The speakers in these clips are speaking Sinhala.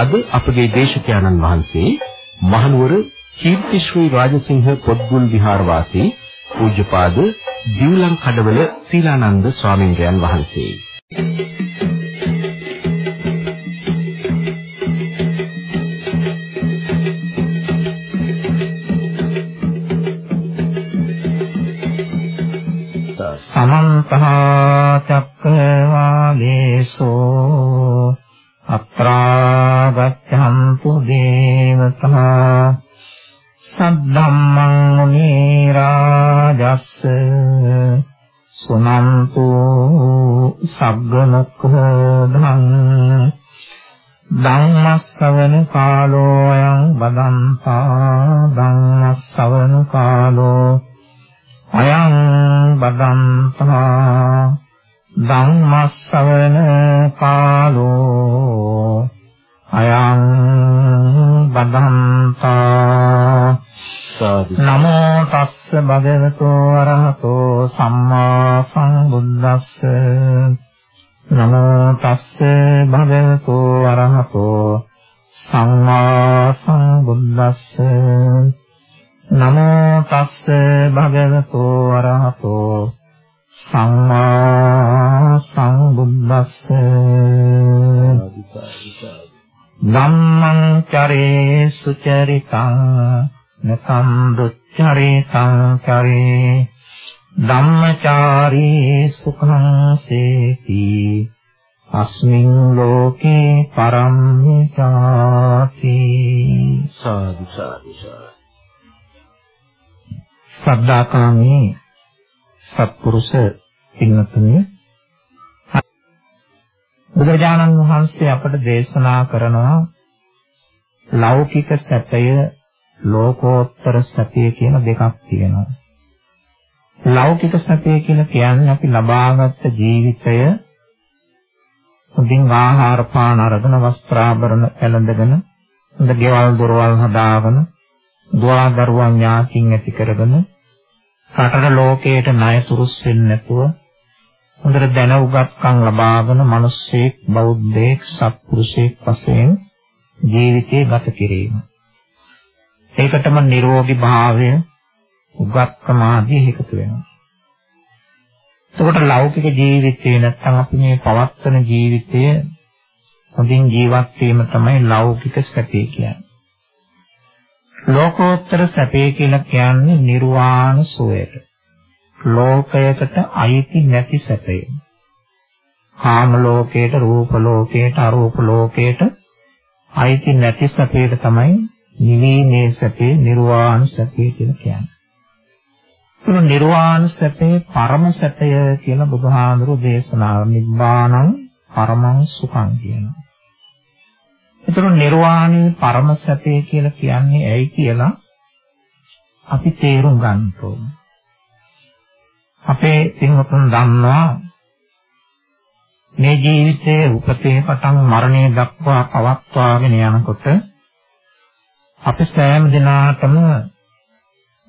අද අපගේ දේශකයන්න් වහන්සේ මහනුවර කීර්තිශ්‍රී රාජසිංහ පොත්ගුල් විහාරවාසී පූජ්‍යපාද දිව්ලං කඩවල සීලානන්ද ස්වාමීන් වහන්සේ. සමන්ත සම්බුද්දස්ස නමෝ තස්ස භගවතු අරහතෝ සම්මා සම්බුද්දස්ස නමෝ තස්ස භගවතු අරහතෝ සම්මා සම්බුද්දස්ස ධම්මං චරේ සුචරිතං නකම් දුච්චරිතං චරේ ධම්මචාරී සුඛං සේති අස්මින් ලෝකේ පරම්මිතාති සාදු සාදු සද්ධාකාමී සත්පුරුෂ පින්වත්නි බුදුරජාණන් වහන්සේ අපට දේශනා කරනවා ලෞකික සැපය ලෝකෝත්තර සැපය කියන දෙකක් තියෙනවා. ලෞකික සැපය කියලා කියන්නේ අපි ලබාගත් ජීවිතය හොඳින් ආහාර පාන අරගෙන වස්ත්‍රාභරණ ඇලඳගෙන හොඳ ගෙවල් දොරවල් හදාගෙන දුවා දරුවන් ඥාතින් ඇති කරගෙන රටට ලෝකයට ණය තුරුස් වෙන්නේ නැතුව හොඳට දැන උගත්කම් ලබාගෙන මිනිස්සෙක් බෞද්ධයෙක් සත්පුරුෂයෙක් වශයෙන් ජීවිතේ ගත කිරීම. ඒකටම නිරෝගී භාවය උගත්කම ආදී එකතු වෙනවා. එතකොට ලෞකික ජීවිතේ නැත්තම් අපි මේ පවත්වන ජීවිතය හොඳින් ජීවත් වීම තමයි ලෞකික සැපේ කියන්නේ. ලෝකෝත්තර සැපේ කියලා කියන්නේ නිර්වාණ සුවයට. ලෝකයකට අයිති නැති සැපය. කාම ලෝකයට, රූප ලෝකයට, අරූප ලෝකයට අයිති නැති සැපයට තමයි නිවීමේ සැපේ, නිර්වාණ සැපේ කියලා කියන්නේ. ඒ නිර්වාණ සැපේ පරම සැපය කියලා බුදුහාඳුරු දේශනාව නිබ්බාණං පරමං සුඛං කියනවා. ඒතර නිර්වාණය පරම සත්‍යය කියලා කියන්නේ ඇයි කියලා අපි තේරුම් ගන්න ඕනේ. අපේ පින්වතුන් දන්නවා මේ ජීවිතයේ උපතේ පටන් මරණය දක්වා පවත්වාගෙන යනකොට අපි සෑම දිනාටම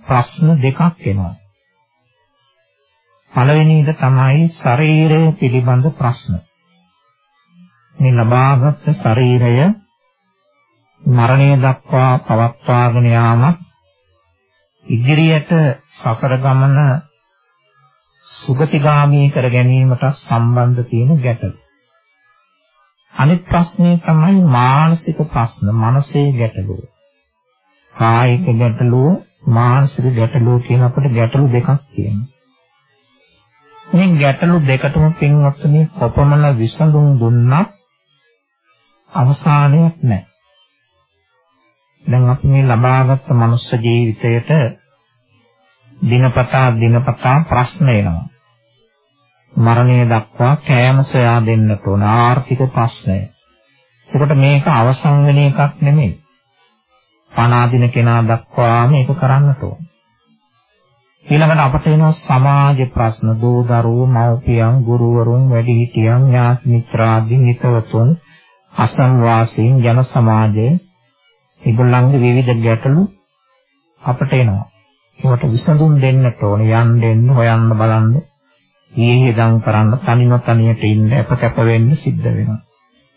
ප්‍රශ්න දෙකක් එනවා. පළවෙනි එක තමයි ශරීරය පිළිබඳ ප්‍රශ්න. මේ ලබාගත් ශරීරය මරණය දක්වා පවත්වාගෙන යාමත් ඉදිරියට සසර ගමන සුගතිගාමී කර ගැනීමට සම්බන්ධ තියෙන ගැටලු. අනිත් ප්‍රශ්නේ තමයි මානසික ප්‍රශ්න, මනසේ ගැටලුව. කායික ගැටලුව, මානසික ගැටලුව කියන අපිට ගැටලු දෙකක් තියෙනවා. මේ ගැටලු දෙකටම පින්වත්නි කොපමණ විසඳුම් දුන්නත් අවසානයක් නැහැ. දැන් අපි මේ ලබාගත් මනුස්ස ජීවිතයට දිනපතා දිනපතා ප්‍රශ්න එනවා. මරණය දක්වා කෑම සොයා දෙන්නට ඕන ආර්ථික ප්‍රශ්නය. ඒකට මේක අවසන් වෙන එකක් නෙමෙයි. පණ අදින කෙනා දක්වා මේක කරන්නට ඕන. ඊළඟට අපට එනවා සමාජ ප්‍රශ්න දෝ දරුවෝ මව්පියන් ගුරුවරුන් වැඩිහිටියන් ඥාති මිත්‍රාදීන් හිතවතුන් අසංවාසීන් ජන සමාජය ඒගොල්ලන්ගේ විවිධ ගැටලු අපට එනවා. ඒවට විසඳුම් දෙන්නට ඕනේ යන්න දෙන්න හොයන්න බලන්න. ඊහෙදම් කරන්න තනිව තනියට ඉන්න අපතප වෙන්න සිද්ධ වෙනවා.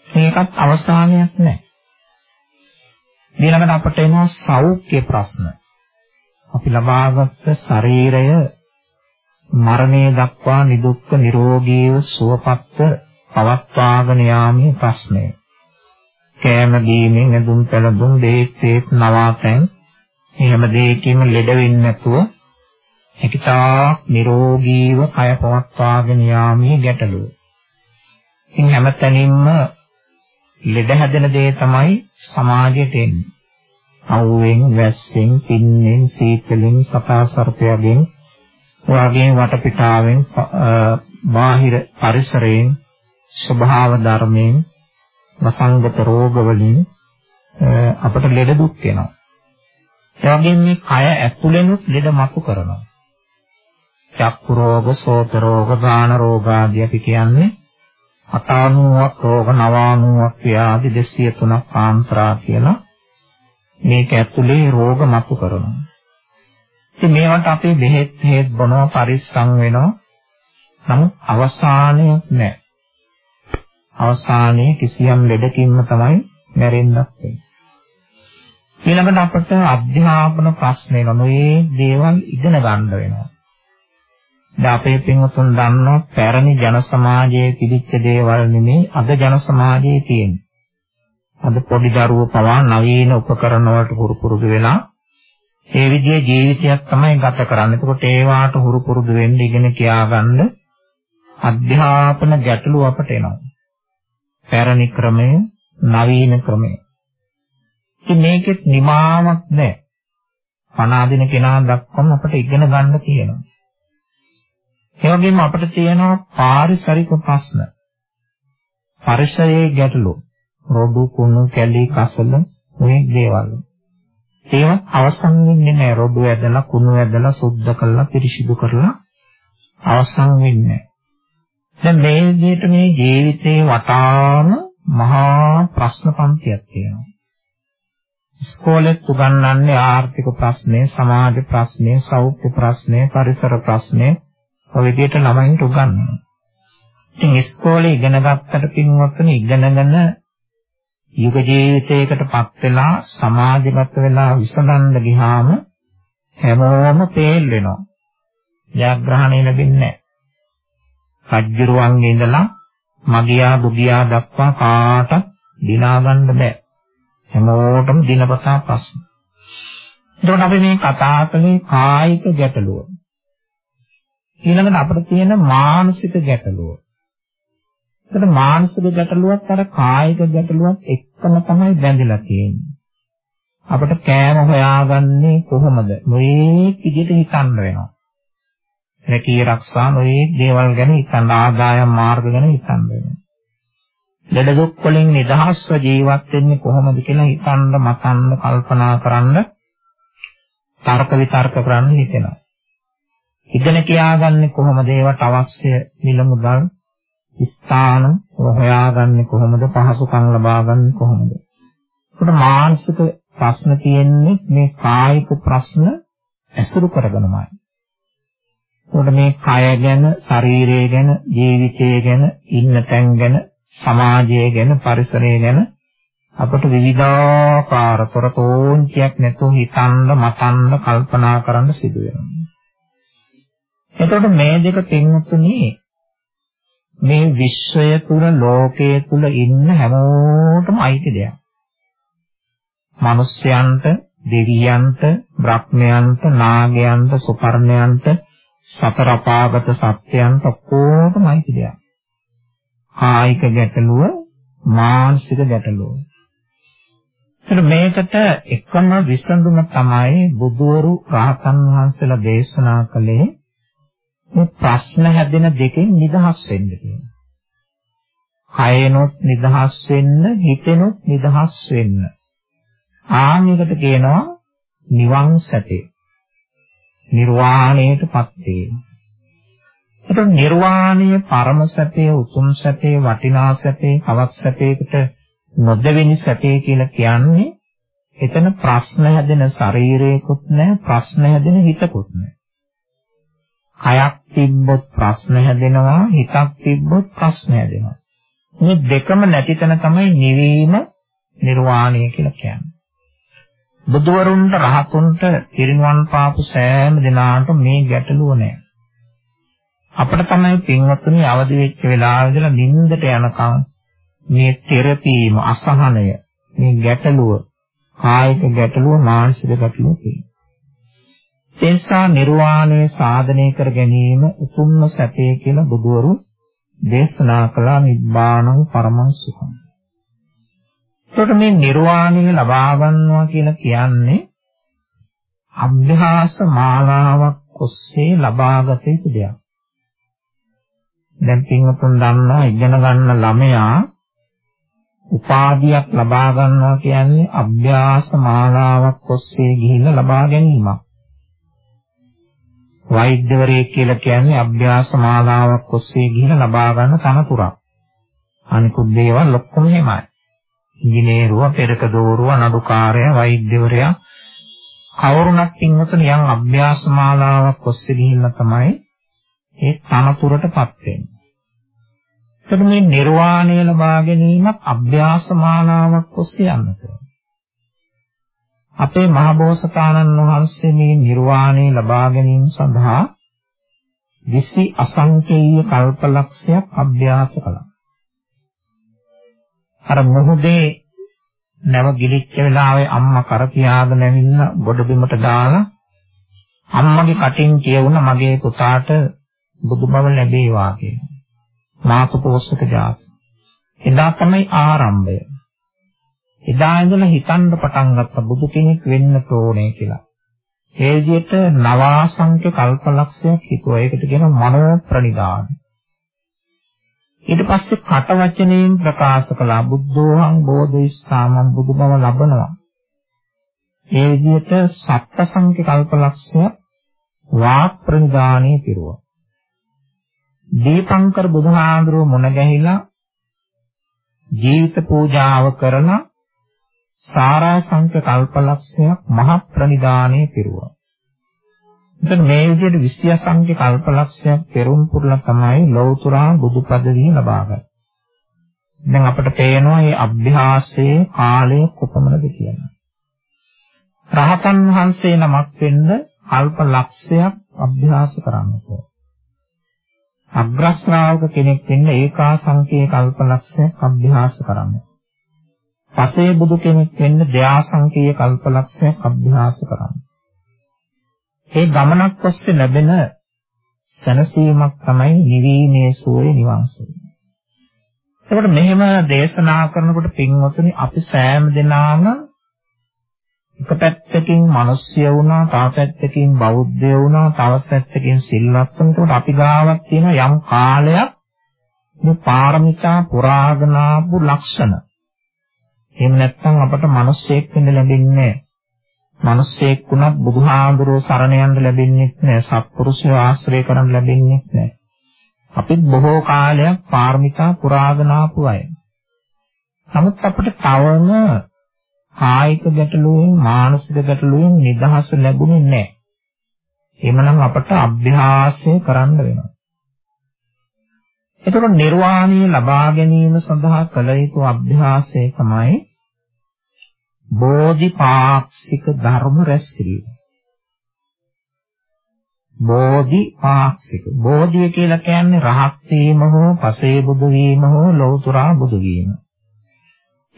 මේකත් අවසානයක් නැහැ. ඊළඟට අපට එනවා සෞඛ්‍ය ප්‍රශ්න. අපි ලබාගත් ශරීරය මරණය දක්වා නිදුක්ක නිරෝගීව සුවපත්ව පවත්වාගෙන යාමේ ප්‍රශ්නය. කෑම බීමෙන් ඇඳුම් පැළඳුම් දේත් නවාතැන් එහෙම දෙයකින් ලෙඩ වෙන්නේ නැතුව හිතාක් නිරෝගීව කය පවත්වාගෙන යාමේ ගැටලුව. ඉතින් හැමතැනින්ම ලෙඩ හැදෙන දේ තමයි සමාජයට එන්නේ. අවුවෙන්, වැස්සෙන්, පින්නෙන්, සීතලෙන්, සතා සර්පයගෙන්, වාගේ වටපිටාවෙන්, බාහිර පරිසරයෙන්, ස්වභාව ධර්මයෙන්, වසංගත රෝග වලින් අපට ලෙඩ දුක් වෙනවා. ඒ වගේම මේ කය ඇතුළෙනුත් ලෙඩ මතු කරනවා. චක්කු රෝග, සෝත රෝග, ගාන රෝග ආදී අපි කියන්නේ 90ක් රෝග 90ක් ව්‍යාධි 203ක් ආන්තරා කියලා මේක ඇතුලේ රෝග මතු කරනවා. ඉතින් මේවට අපේ බෙහෙත් හේත් බොනවා පරිස්සම් වෙනවා. නමුත් අවසානයක් නැහැ. අවසානයේ කිසියම් ලෙඩකින්ම තමයි මැරෙන්නත් වෙන්නේ. ඊළඟට අපට අධ්‍යාපන ප්‍රශ්න එනවා. මේ දේවල් ඉගෙන ගන්න වෙනවා. දැන් අපේ පින්වතුන් දන්නවා පැරණි ජන සමාජයේ තිබිච්ච දේවල් නෙමෙයි අද ජන සමාජයේ තියෙන්නේ. අද පොඩි දරුවෝ පවා නවීන උපකරණ වලට හුරු පුරුදු වෙලා ඒ විදිහේ ජීවිතයක් තමයි ගත කරන්නේ. එතකොට ඒවාට හුරු පුරුදු වෙන්න ඉගෙන කියාගන්න අධ්‍යාපන ගැටලු අපට එනවා. පැරණි ක්‍රමය, නවීන ක්‍රමය. ඉතින් මේකෙත් නිමාවක් නැහැ. පනාදින කෙනා දක්වම අපට ඉගෙන ගන්න තියෙනවා. ඒ වගේම අපිට තියෙනවා පාරිසරික ප්‍රශ්න. පරිසරයේ ගැටලු. රොඩු කුණු කැලි කසල මේ දේවල්. ඒවත් අවසන් වෙන්නේ නැහැ. රොඩු ඇදලා කුණු ඇදලා සුද්ධ කරලා පිරිසිදු කරලා අවසන් වෙන්නේ දැන් මේ විදිහට මේ ජීවිතේ වටාම මහා ප්‍රශ්න පන්තියක් තියෙනවා. ඉස්කෝලේ උගන්වන්නේ ආර්ථික ප්‍රශ්නේ, සමාජ ප්‍රශ්නේ, සෞඛ්‍ය ප්‍රශ්නේ, පරිසර ප්‍රශ්නේ ඔය විදිහට ළමයින්ට උගන්වනවා. ඉතින් ඉස්කෝලේ ඉගෙන ගත්තට පින්වත්නි ඉගෙනගෙන යුග ජීවිතයකටපත් වෙලා සමාජගත වෙලා විසඳන්න ගියාම හැමෝම පේල් වෙනවා. ජයග්‍රහණය ලැබෙන්නේ නැහැ. රජ්ජුරුවන්ගේ ඉඳලා මගියා දුගියා දක්වා කාටත් දිනා ගන්න බෑ. හැමෝටම දිනපතා ප්‍රශ්න. එතකොට අපි මේ කතා කළේ කායික ගැටලුව. ඊළඟට අපිට තියෙන මානසික ගැටලුව. ඒකට මානසික ගැටලුවත් අර කායික ගැටලුවත් එක්කම තමයි බැඳිලා තියෙන්නේ. අපිට කෑම හොයාගන්නේ කොහොමද? මේ විදිහට හිතන්න වෙනවා. රැකී ආරක්ෂා මේ දේවල් ගැන හිතන්න ආදායම් මාර්ග ගැන හිතන්න වෙනවා. ලෙඩ දුක් වලින් නිදහස්ව ජීවත් වෙන්නේ කොහොමද කියලා හිතන්න මතන්න කල්පනා කරන්න තර්ක විතර්ක කරන්න හිතෙනවා. ඉගෙන කියාගන්නේ කොහොමද ඒවට අවශ්‍ය මිල මුදල් ස්ථාන හොයාගන්නේ කොහොමද? පහසුකම් ලබාගන්නේ කොහොමද? ඒකට මානසික ප්‍රශ්න තියෙන්නේ මේ කායික ප්‍රශ්න ඇසුරු කරගෙනමයි. ඒකට මේ කය ගැන ශරීරය ගැන ජීවිතය ගැන ඉන්න තැන් ගැන සමාජය ගැන පරිසරය ගැන අපට විවිධාකාර තොරතෝන්තියක් නැතුව හිතන්න මතන්න කල්පනා කරන්න සිදු වෙනවා. එතකොට මේ දෙක පින්වතුනි මේ විශ්වය තුල ලෝකයේ තුල ඉන්න හැමෝටම අයිති දෙයක්. මිනිස්යන්ට, දෙවියන්ට, බ්‍රහ්මයන්ට, නාගයන්ට, සුපර්ණයන්ට, සතර අපාගත සත්‍යයන්ට ඔක්කොටම අයිති දෙයක්. කායික ගැටලුව, මානසික ගැටලුව. එතකොට මේකට එකම විසඳුම තමයි බුදුවරු රහතන් වහන්සේලා දේශනා කළේ මේ ප්‍රශ්න හැදෙන දෙකෙන් නිදහස් වෙන්න කියනවා. කයනොත් නිදහස් වෙන්න, හිතෙනොත් නිදහස් වෙන්න. ආනෙකට කියනවා නිවන් සැපේ. නිර්වාණයටපත් වීම. ඒතර නිර්වාණය පරම සැපේ, උතුම් සැපේ, වටිනා සැපේ, කවක් සැපේකට නොදෙවෙනි සැපේ කියලා කියන්නේ එතන ප්‍රශ්න හැදෙන ශරීරයකුත් නැහැ, ප්‍රශ්න හැදෙන හිතකුත් නැහැ. කයක් තිබ්බොත් ප්‍රශ්න හැදෙනවා, හිතක් තිබ්බොත් ප්‍රශ්න හැදෙනවා. මේ දෙකම නැති තැන තමයි නිවීම නිර්වාණය කියලා කියන්නේ. බුදුවරුන්ට රහතුන්ට පිරිනුවන් පාපු සෑම දිනාටම මේ ගැටලුව නැහැ. අපිට තමයි පින්වත්නි අවදි වෙච්ච වෙලාවෙ ඉඳලා නිින්දට යනකම් මේ තෙරපීම අසහනය මේ ගැටලුව කායික ගැටලුව මානසික ගැටලුව තියෙනවා. තේසා නිර්වාණය සාධනය කර ගැනීම උතුම්ම සැපේ කියලා බුදුවරු දේශනා කළා නිබ්බාණං පරමං සුඛං. එතකොට මේ නිර්වාණය ලබා ගන්නවා කියලා කියන්නේ අභ්‍යාස මාලාවක් ඔස්සේ ලබාගත යුතු දෙයක්. දැන් පින්වතුන් දන්නවා ඉගෙන ගන්න ළමයා උපාධියක් ලබා ගන්නවා කියන්නේ අභ්‍යාස මාලාවක් ඔස්සේ ගිහිල්ලා ලබා ගැනීමක්. වෛද්‍යවරයෙක් කියලා කියන්නේ අභ්‍යාස මාලාවක් ඔස්සේ ගිහිල්ලා ලබා ගන්න තනතුරක්. අනිකුත් දේවල් ඔක්කොම එහෙමයි. ඉංජිනේරුවා, පෙරක දෝරුවා, නඩුකාරයා, වෛද්‍යවරයා කවුරුණක් පින්වතුන් යම් අභ්‍යාස මාලාවක් ඔස්සේ ගිහිල්ලා තමයි ඒ තනතුරටපත් වෙන්නේ. එතකොට මේ නිර්වාණය ලබා ගැනීමක් අභ්‍යාස මාලාවක් ඔස්සේ යන්නට අපේ මහබෝසතාණන් වහන්සේ මේ නිර්වාණය ලබා ගැනීම සඳහා විසි අසංකේය කල්පලක්ෂයක් අභ්‍යාස කළා. අර මොහොතේ නැව ගිලිච්ච වෙලාවේ අම්මා කර පියාගෙන ඇවිල්ලා ගොඩ බිමට දාලා අම්මගේ කටින් කියවුණ මගේ පුතාට බුදුබව ලැබේවා කියලා. මාතු පෝෂක ජාති. එදා තමයි ආරම්භය. එදා ඉඳලා හිතන්න පටන් ගත්ත බුදු කෙනෙක් වෙන්න ඕනේ කියලා. ඒ විදිහට නවාසංඛ්‍ය කල්පලක්ෂයක් හිතුවා. ඒකට කියන මනෝ ප්‍රනිදාන. ඊට පස්සේ කට වචනයෙන් ප්‍රකාශ කළා බුද්ධෝහං බෝධිසාමම් බුදුබව ලබනවා. ඒ විදිහට සත්සංඛ්‍ය කල්පලක්ෂය වාක් ප්‍රනිදානයේ පිරුවා. දීපංකර බුදුහාඳුරුව මුණ ගැහිලා ජීවිත පූජාව කරලා සාරාංශක කල්පලක්ෂයක් මහ ප්‍රනිදානයේ පිරුවා. එතන මේ විදිහට විශ්‍යාසංඛ්‍ය කල්පලක්ෂයක් පෙරම් පුරලා තමයි ලෞතර බුදු පදවිය ලබාගන්නේ. දැන් අපිට පේනවා මේ අභ්‍යාසයේ කාලය කොපමණද කියලා. රහතන් වහන්සේ නමක් වෙන්න කල්ප ලක්ෂයක් අභ්‍යාස කරන්න ඕන. අග්‍රශ්‍රාවක කෙනෙක් වෙන්න ඒකාසංකේ කල්පලක්ෂයක් අභ්‍යාස කරන්න. පසේ බුදු කෙනෙක් වෙන්න දෙආසංකේය කල්පලක්ෂයක් අභ්‍යාස කරන්න. ඒ ගමනක් ඔස්සේ ලැබෙන සැනසීමක් තමයි නිවීමේ සෝය නිවන් සෝය. ඒකට මෙහෙම දේශනා කරනකොට පින්වතුනි අපි සෑම දිනාම එක පැත්තකින් මිනිස්සය වුණා, තව පැත්තකින් බෞද්ධය වුණා, තව පැත්තකින් සිල්වත් වුණා. අපි ගාවක් තියෙන යම් කාලයක් මේ පාරමිතා පුරාගෙන ආපු ලක්ෂණ. එහෙම නැත්නම් අපට මිනිස්සෙක් වෙන්න ලැබෙන්නේ නැහැ. මිනිස්සෙක් වුණත් බුදුහාඳුරෝ සරණ යන්න ලැබෙන්නේ නැහැ. සත්පුරුෂය ආශ්‍රය කරන්න ලැබෙන්නේ නැහැ. අපිත් බොහෝ කාලයක් පාරමිතා පුරාගෙන ආපු අය. නමුත් අපිට තවම කායික ගැටලුවෙන් මානසික ගැටලුවෙන් නිදහස ලැබුණේ නැහැ. එhmenan අපට අභ්‍යාසය කරන්න වෙනවා. එතකොට නිර්වාණය ලබා ගැනීම සඳහා කළ යුතු අභ්‍යාසය තමයි බෝධිපාක්ෂික ධර්ම රැස් කිරීම. බෝධිපාක්ෂික බෝධිය කියලා කියන්නේ රහත් වීම හෝ පසේ බුදු වීම හෝ ලෞතර බුදු වීම.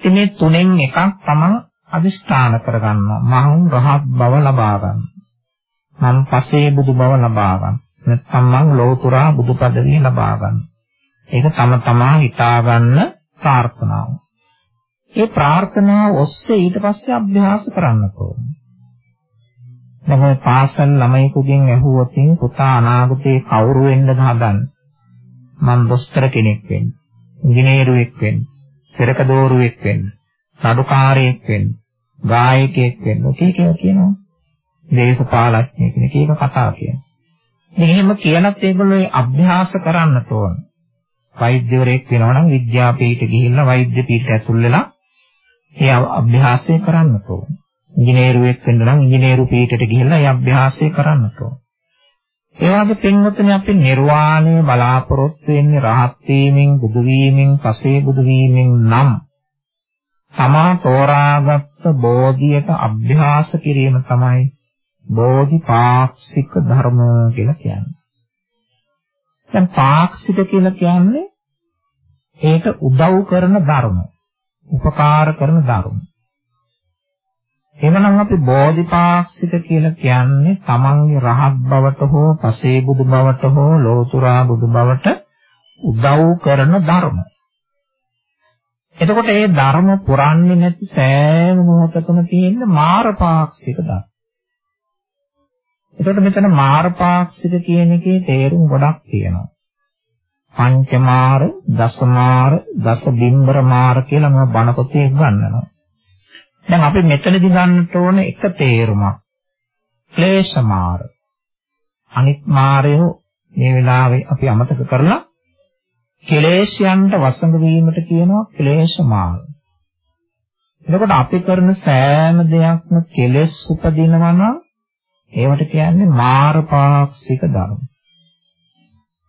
ඉතින් මේ තුනෙන් එකක් තමයි අදිෂ්ඨාන කරගන්නවා. මම රහත් බව ලබා ගන්න. මම පසේ බුදු බව ලබා ගන්න. නැත්නම් මම ලෝතුරා බුදු පදවිය ලබා ගන්න. ඒක තම තමා හිතා ගන්න ප්‍රාර්ථනාව. ඒ ප්‍රාර්ථනාව ඔස්සේ ඊට පස්සේ අභ්‍යාස කරන්න ඕනේ. දැන් මේ පාසල් ළමයෙකුගෙන් ඇහුවොත් පුතා අනාගතේ කවුරු වෙන්නද හදන්නේ? මම දොස්තර කෙනෙක් වෙන්න. ඉංජිනේරුවෙක් වෙන්න. පෙරක දෝරුවෙක් වෙන්න. නඩුකාරයෙක් වෙන්න. ගායකයෙක් වෙන්න. ඔකේ කියලා කියනවා. දේශපාලඥයෙක් කෙනෙක් ඒක කතා කියනවා. ඉතින් එහෙම කියනත් ඒගොල්ලෝ අභ්‍යාස කරන්නට ඕන. වෛද්‍යවරයෙක් වෙනවා නම් විද්‍යාපීඨ ගිහිල්ලා වෛද්‍ය පීඨ ඇතුල් වෙලා ඒ අභ්‍යාසය කරන්නට ඕන. ඉංජිනේරුවෙක් වෙන්න නම් ඉංජිනේරු පීඨයට ගිහිල්ලා ඒ අභ්‍යාසය කරන්නට ඕන. ඒ වගේ පින්වත්නි අපි නිර්වාණය බලාපොරොත්තු වෙන්නේ රහත් වීමෙන්, බුදු වීමෙන්, පසේ බුදු වීමෙන් නම් තමා තෝරාගත් බෝධියට අභ්‍යාස කිරීම තමයි බෝධිපාක්ෂික ධර්ම කියලා කියන්නේ. දැන් පාක්ෂික කියලා කියන්නේ ඒක උදව් කරන ධර්ම, උපකාර කරන ධර්ම. එවනම් අපි බෝධිපාක්ෂික කියලා කියන්නේ තමන්ගේ රහත් බවට හෝ පසේ බුදු බවට හෝ ලෝතුරා බුදු බවට උදව් කරන ධර්ම. එතකොට මේ ධර්ම පුරන්නේ නැති සෑම මොහොතකම තියෙන මාරපාක්ෂික ධර්ම. එතකොට මෙතන මාරපාක්ෂික කියන එකේ තේරුම් ගොඩක් තියෙනවා. පංචමාර, දසමාර, දස බිම්බර මාර කියලා මම බණ පොතේ ගන්නවා. දැන් අපි මෙතනදී ගන්නට ඕන එක තේරුමක්. ක්ලේශමාර. අනිත් මාරය මේ වෙලාවේ අපි අමතක කරලා කෙලේශයන්ට වසඟ වීමට කියනවා ක්ලේශමාර. එතකොට අපි කරන සෑම දෙයක්ම කෙලෙස් උපදිනවා නම් ඒවට කියන්නේ මාරපාක්ෂික ධර්ම.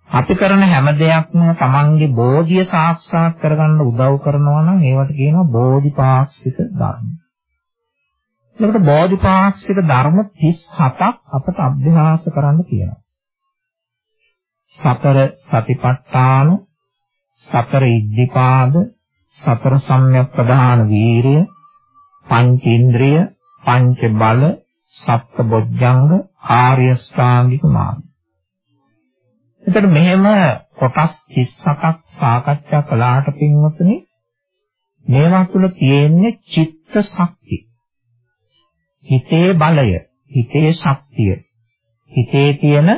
අපි කරන හැම දෙයක්ම තමන්ගේ බෝධිය සාක්ෂාත් කරගන්න උදව් කරනවා නම් ඒවට කියනවා බෝධිපාක්ෂික ධර්ම. එතකොට බෝධිපාක්ෂික ධර්ම 37ක් අපට අභ්‍යාස කරන්න කියනවා. සතර සතිපට්ඨාන, සතර ඉද්ධිපාද, සතර සම්‍යක් ප්‍රධාන වීරිය, පංච ඉන්ද්‍රිය, පංච බල, සප්ත බොජ්ජංග, ආර්ය ශ්‍රාංගික මාර්ග. එතකොට මෙහෙම කොටස් 37ක් සාකච්ඡා කළාට පින්වතුනි මේවා තුළ තියෙන්නේ චිත්ත ශක්තිය. හිතේ බලය, හිතේ ශක්තිය, හිතේ තියෙන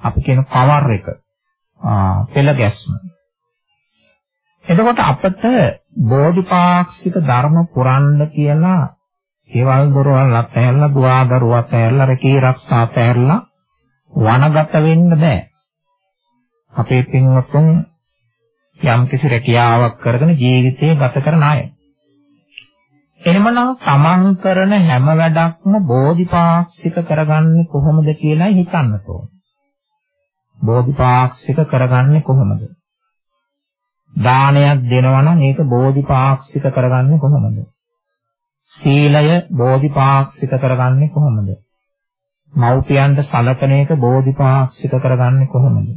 අපි කියන පවර් එක, පෙළ ගැස්ම. එතකොට අපිට බෝධිපාක්ෂික ධර්ම පුරන්න කියලා ඒවල් දොරවල් අත්හැරලා, දුආදරුව අත්හැරලා, රකී ආරක්ෂා අත්හැරලා වනගත වෙන්න බෑ. අපේ පින්වත්තුන් යම්කිසි රැකියාවක් කරගෙන ජීවිතේ ගත කරන අය. එහෙමනම් තමන් කරන හැම වැඩක්ම බෝධිපාක්ෂික කරගන්නේ කොහොමද කියලා හිතන්න ඕන. බෝධිපාක්ෂික කරගන්නේ කොහොමද? දානයක් දෙනවා නම් ඒක බෝධිපාක්ෂික කරගන්නේ කොහොමද? සීලය බෝධිපාක්ෂික කරගන්නේ කොහොමද? මව්පියන්ට සලකන එක බෝධිපාක්ෂික කරගන්නේ කොහොමද?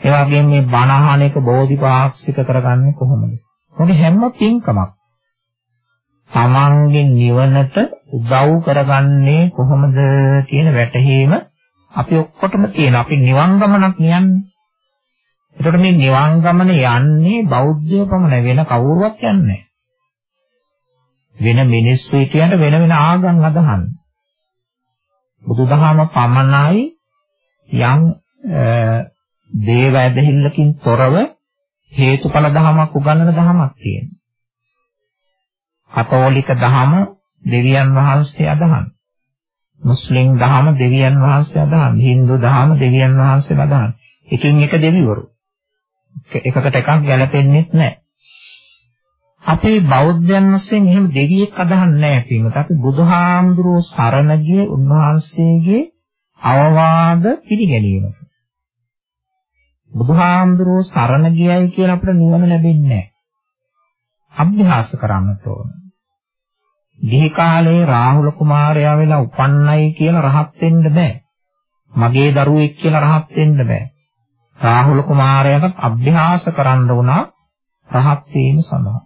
ඒ වගේම මේ බණහන එක බෝධිපාක්ෂික කරගන්නේ කොහොමද? මොකද හැම පින්කමක් තමන්ගේ නිවනට උදව් කරගන්නේ කොහොමද කියන වැටහීම අපි ඔක්කොටම තියෙන. අපි නිවන් ගමනක් යන්නේ. ඒකට මේ නිවන් ගමන යන්නේ බෞද්ධය පමණ වෙන කවුරුවත් යන්නේ වෙන මිනිස්සු හිටියට වෙන වෙන ආගම් අදහන්න. බුදුදහම පමණයි යම් දේව ඇදහිල්ලකින් තොරව හේතුඵල ධමයක් උගන්වන ධමයක් තියෙනවා. කතෝලික දහම දෙවියන් වහන්සේ අදහන. මුස්ලිම් දහම දෙවියන් වහන්සේ අදහන. හින්දු දහම දෙවියන් වහන්සේ අදහන. එකින් එක දෙවිවරු. එකකට එකක් ගැලපෙන්නේ නැහැ. අපේ බෞද්ධයන් වශයෙන් එහෙම දෙවියෙක් අදහන්නේ නැහැ පින්වත. අපි බුදුහාමුදුරුවෝ සරණ ගිය උන්වහන්සේගේ අවවාද පිළිගැනීමට. බුදුහාමුදුරුවෝ සරණ ගියයි කියලා අපිට නිවන ලැබෙන්නේ නැහැ. අභ්‍යාස කරන්නට ඕන. ගිහි කාලේ රාහුල කුමාරයා වෙලා උපන්නයි කියලා රහත් වෙන්න බෑ. මගේ දරුවෙක් කියලා රහත් වෙන්න බෑ. රාහුල කුමාරයාට අභ්‍යාස කරන්න වුණා රහත් වීම සඳහා.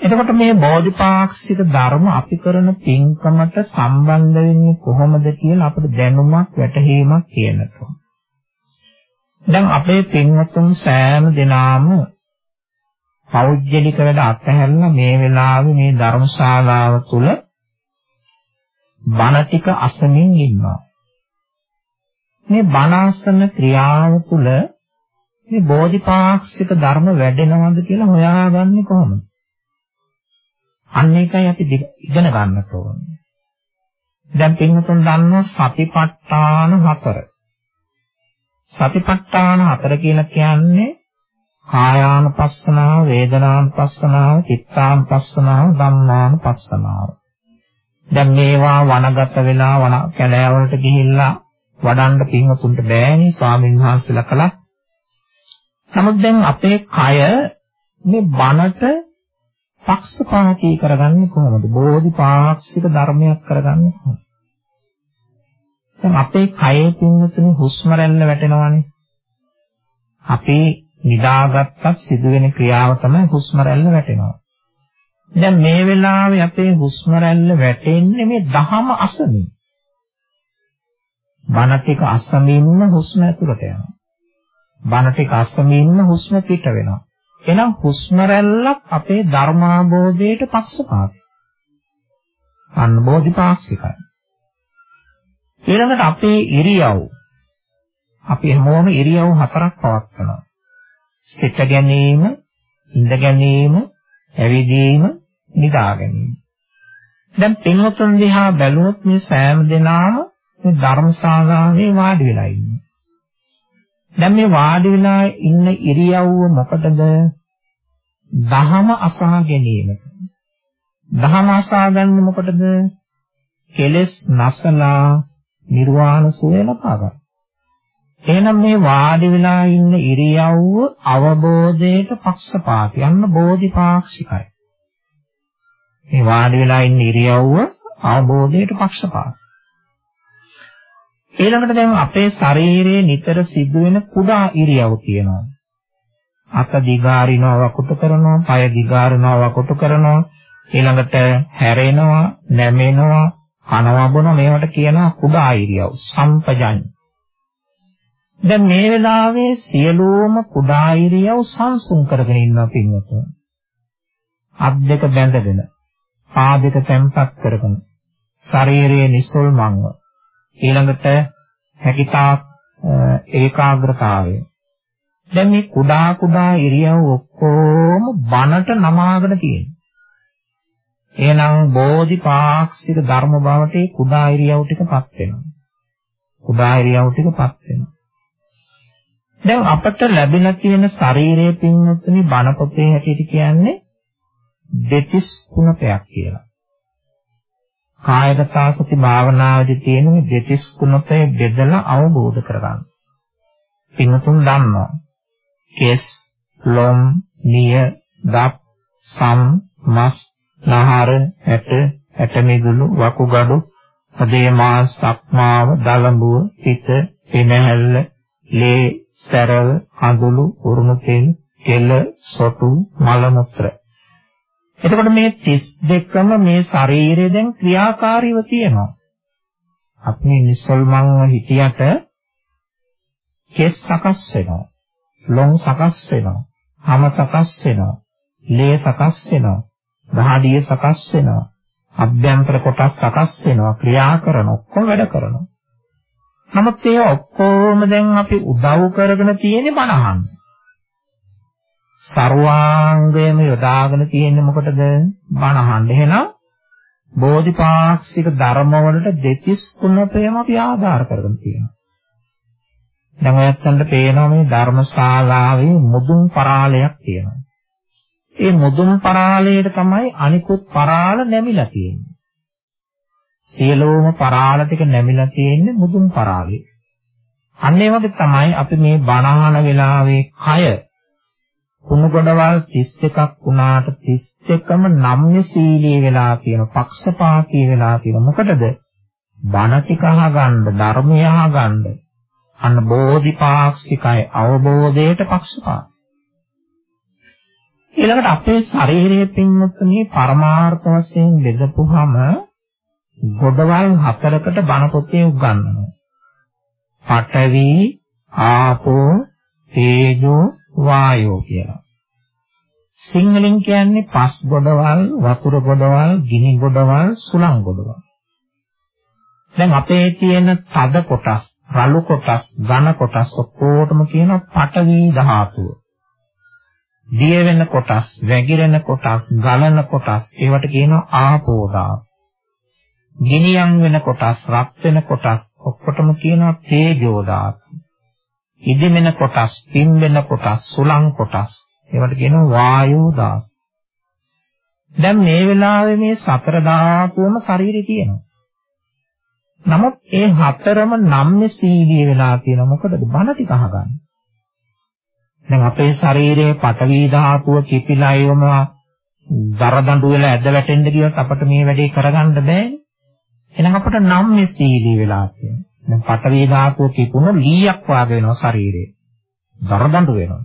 එතකොට මේ බෝධිපාක්ෂික ධර්ම අපි කරන පින්කමට සම්බන්ධ වෙන්නේ කොහොමද කියලා අපිට දැනුමක් වැටහීමක් තියෙනවා. දැන් අපේ පින්වත්තුන් සෑම දිනාම පෞද්ගලික වැඩ අත්හැරලා මේ වෙලාවේ මේ ධර්මශාලාව තුල බණ ටික අසමින් ඉන්නවා. මේ බණ අසන ක්‍රියාව තුල මේ බෝධිපාක්ෂික ධර්ම වැඩෙනවද කියලා හොයාගන්නේ කොහොමද? අන්න ඒකයි අපි ඉගෙන ගන්න ඕනේ. දැන් පින්වතුන් දන්නවා සතිපට්ඨාන හතර. සතිපට්ඨාන හතර කියලා කියන්නේ කායානුපස්සනාව, වේදනානුපස්සනාව, චිත්තානුපස්සනාව, ධම්මානුපස්සනාව. දැන් මේවා වනගත වෙලා වන කැලෑවලට ගිහිල්ලා වඩන්න පින්වතුන්ට බෑනේ ස්වාමීන් වහන්සේලා කළා. නමුත් දැන් අපේ කය මේ බනට පක්ෂපාතී කරගන්නේ කොහොමද? බෝධිපාක්ෂික ධර්මයක් කරගන්නේ කොහොමද? දැන් අපේ කයේ පින්වතුනි හුස්ම රැල්ල වැටෙනවානේ. අපි නිදාගත්තත් සිදුවෙන ක්‍රියාව තමයි හුස්ම රැල්ල වැටෙනවා. දැන් මේ වෙලාවේ අපේ හුස්ම රැල්ල වැටෙන්නේ මේ දහම අසමින්. බන ටික අසමින්ම හුස්ම ඇතුළට යනවා. බන ටික අසමින්ම හුස්ම පිට වෙනවා. එහෙනම් හුස්ම රැල්ලක් අපේ ධර්මාබෝධයට පක්ෂපාතයි. අන්න බෝධිපාක්ෂිකයි. ඊළඟට අපේ ඉරියව් අපි හැමෝම ඉරියව් හතරක් පවත්වනවා. සිත ගැනීම, ඉඳ ගැනීම, ඇවිදීම, නිදා ගැනීම. දැන් පින්වතුන් දිහා බැලුවොත් මේ සෑම දිනාම මේ ධර්මශාලාවේ වාඩි වෙලා ඉන්නේ. දැන් මේ වාඩි වෙලා ඉන්න ඉරියව්ව මොකටද? දහම අසා ගැනීමට. දහම අසා ගන්න මොකටද? කෙලස් නැසලා නිර්වාණ සුවය ලබා ගන්න. එහෙනම් මේ වාඩි වෙලා ඉන්න ඉරියව්ව අවබෝධයට පක්ෂපාතී යන්න බෝධිපාක්ෂිකයි. මේ වාඩි වෙලා ඉන්න ඉරියව්ව අවබෝධයට පක්ෂපාතී. ඊළඟට දැන් අපේ ශරීරයේ නිතර සිදුවෙන කුඩා ඉරියව් තියෙනවා. අත දිගාරිනවා වකුටු කරනවා, පය දිගාරිනවා වකුටු කරනවා, ඊළඟට හැරෙනවා, නැමෙනවා, කනවා බොනවා මේවට කියනවා කුඩා ඉරියව් සම්පජඤ්ඤ. දැන් මේ වෙලාවේ සියලුම කුඩා ඉරියව් සංසුන් කරගෙන ඉන්නවා පින්වතුන්. අත් දෙක බැඳගෙන, පා දෙක තැම්පත් කරගෙන, ශරීරයේ නිසල්මන්ව ඊළඟට හැකිතාක් ඒකාග්‍රතාවය. දැන් මේ කුඩා කුඩා ඉරියව් ඔක්කොම බනට නමාගෙන තියෙනවා. එහෙනම් බෝධිපාක්ෂික ධර්ම බවට කුඩා ඉරියව් ටිකපත් වෙනවා. කුඩා ඉරියව් ටිකපත් වෙනවා. දැන් අපට ලැබිලා තියෙන ශරීරයේ පින්වත්නි බණ පොතේ හැටියට කියන්නේ දෙතිස් කුණපයක් කියලා. කායගත සති භාවනාවේදී තියෙන දෙතිස් කුණපය බෙදලා අවබෝධ කරගන්න. පින්වතුන් දන්නවා. කෙස්, ලොම්, නිය, දත්, සම්, මස්, නහර, ඇට, ඇට මිදුළු, වකුගඩු, හදේ මාස්, සක්මාව, දලඹුව, පිත, පෙනහැල්ල, ලේ, සැරව, කඳුළු, උරුණු තෙල්, කෙල, සොටු, මල මුත්‍ර. එතකොට මේ 32ම මේ ශරීරයේ දැන් ක්‍රියාකාරීව තියෙනවා. අපි නිසල්මන්ව හිටියට කෙස් සකස් වෙනවා. ලොම් සකස් වෙනවා. හම සකස් වෙනවා. ලේ සකස් වෙනවා. දහඩිය සකස් වෙනවා. අභ්‍යන්තර කොටස් සකස් වෙනවා. ක්‍රියා කරන ඔක්කොම වැඩ කරනවා. නමුත් ඒ ඔක්කොම දැන් අපි උදව් කරගෙන තියෙන්නේ බණහන්. ਸਰවාංගයම යොදාගෙන තියෙන්නේ මොකටද? බණහන්. එහෙනම් බෝධිපාක්ෂික ධර්ම වලට දෙතිස් කුණපයම අපි ආධාර කරගෙන තියෙනවා. දැන් ඔයත්න්ට පේනවා මේ ධර්මශාලාවේ මුදුන් පරාලයක් තියෙනවා. ඒ මුදුන් පරාලයට තමයි අනිකුත් පරාල නැමිලා තියෙන්නේ. සියලුම පරාල ටික නැමිලා තියෙන්නේ මුදුන් පරාලේ. අන්න ඒ වගේ තමයි අපි මේ බණහන වෙලාවේ කය කුණු ගොඩවල් 31ක් වුණාට 31ම නම්‍යශීලී වෙලා තියෙන පක්ෂපාතී වෙලා තියෙන මොකටද? බණ ටික අහගන්න ධර්මය අහගන්න අන්න බෝධිපාක්ෂිකයි අවබෝධයට පක්ෂපාතී ඊළඟට අපේ ශරීරයේ පින්වත් මේ පරමාර්ථ වශයෙන් බෙදපුවාම ගොඩවල් හතරකට බණ පොතේ උගන්වනවා. පඨවි, ආපෝ, තේජෝ, වායෝ කියලා. සිංහලෙන් කියන්නේ පස් ගොඩවල්, වතුර ගොඩවල්, ගිනි ගොඩවල්, සුළං ගොඩවල්. දැන් අපේ තියෙන තද කොටස්, රළු කොටස්, ඝන කොටස් ඔක්කොටම කියන පඨවි ධාතුව. දිය වෙන කොටස්, වැగిරෙන කොටස්, ගලන කොටස් ඒවට කියනවා ආපෝ ධාතු. ගිනියම් වෙන කොටස්, රත් වෙන කොටස් ඔක්කොටම කියනවා තේජෝ ධාතු. ඉදිමෙන කොටස්, පිම්බෙන කොටස්, සුලං කොටස්. ඒවට කියනවා වායෝ ධාතු. දැන් මේ වෙලාවේ මේ සතර ධාතුවම ශරීරේ තියෙනවා. නමුත් ඒ හතරම නම්නේ සීදී වෙලා තියෙන මොකටද? බන ටික අහගන්න. දැන් අපේ ශරීරයේ පඨවි ධාතුව කිපිලා එවම දරදඬු වෙලා ඇද වැටෙන්න ගියොත් අපිට මේ වැඩේ කරගන්න බෑනේ. එහෙනම් අපිට නම්නේ සීදී වෙලා තියෙනවා. දැන් පඨවි ධාතුව කිපුණු ලීයක් වාගේ වෙනවා ශරීරේ. දරදඬු වෙනවා.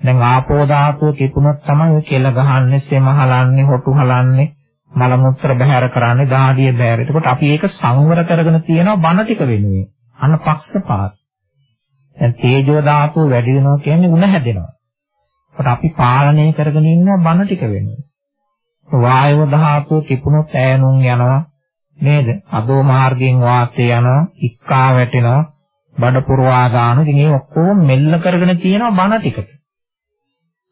දැන් ආපෝ ධාතුව කිපුණොත් තමයි ඔය කෙල ගහන්නේ, සෙම හලන්නේ, හොටු හලන්නේ, මල මුත්‍ර බහැර කරන්නේ, දහඩිය බහැර. එතකොට අපි ඒක සංවර කරගෙන තියෙනවා බන ටික වෙනුවෙන්. අන්න පක්ෂපාත. දැන් තේජෝ ධාතුව වැඩි වෙනවා කියන්නේ උණ හැදෙනවා. ඒකට අපි පාලනය කරගෙන ඉන්නවා බන ටික වෙනුවෙන්. වායව ධාතුව කිපුණොත් ඈනුන් යනවා නේද? අදෝ මාර්ගයෙන් වාතය යනවා, ඉක්කා වැටෙනවා, බඩ පුරවා දාන. ඉතින් ඒ ඔක්කොම මෙල්ල කරගෙන තියෙනවා බන ටිකට.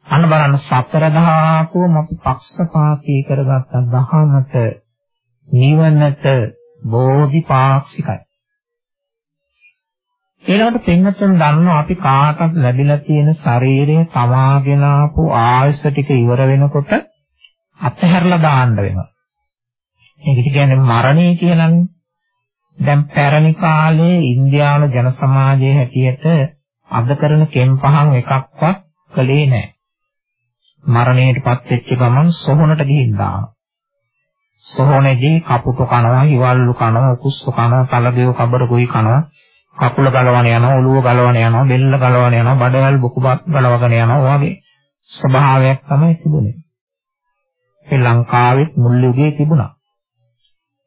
අන්න බලන්න සතර ධාතුවම අපි පක්ෂපාතී කරගත්ත දහමට නිවනට බෝධිපාක්ෂිකයි. ඊළඟට පින්වත්තුන් දන්නවා අපි කාටත් ලැබිලා තියෙන ශරීරයේ තමාගෙන ආපු ආයස ටික ඉවර වෙනකොට අත්හැරලා දාන්න වෙනවා. මේක කියන්නේ මරණය කියලානේ. දැන් පැරණි කාලේ ඉන්දියානු ජන සමාජයේ හැටියට අද කරන කෙම්පහන් එකක්වත් කළේ නැහැ. මරණයටපත් වෙච්ච ගමන් සොහොනට ගිහින් දානවා. සොහොනේදී කපුටු කනවා, හිවල්ලු කනවා, කුස්සු කනවා, තලදේව කබර කුයි කනවා, කකුල ගලවන යනවා, ඔළුව ගලවන යනවා, බෙල්ල ගලවන යනවා, බඩවැල් බොකුබත් ගලවගෙන යනවා වගේ ස්වභාවයක් තමයි තිබුණේ. ඒ ලංකාවෙත් මුල් යුගයේ තිබුණා.